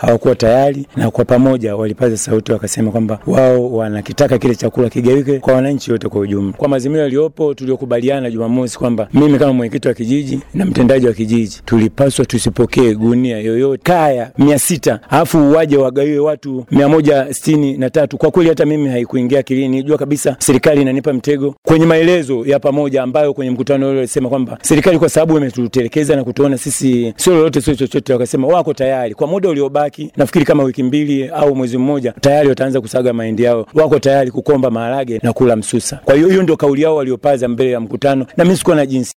hawakuwa tayari, na kwa pamoja walipaza sauti wakasema kwamba wao wanakitaka kile chakula kigawike kwa wananchi wote kwa ujumla. Kwa mazimio yaliyopo tuliokubaliana Jumamosi kwamba mimi kama mwenyekiti wa kijiji na mtendaji wa kijiji tulipaswa tusipokee gunia yoyote kaya mia sita alafu waje wagawiwe watu mia moja sitini na tatu. Kwa kweli hata mimi haikuingia akilini, nijua kabisa serikali inanipa mtego kwenye maelezo ya pamoja ambayo kwenye mkutano ule walisema kwamba serikali kwa sababu imetutelekeza na kutuona sisi sio lolote sio chochote, wakasema wako tayari kwa muda uliobaki, nafikiri kama wiki mbili au mwezi mmoja, tayari wataanza kusaga mahindi yao, wako tayari kukomba maharage na kula msusa. Kwa hiyo hiyo ndio kauli yao waliopaza mbele ya mkutano, na mimi sikuwa na jinsi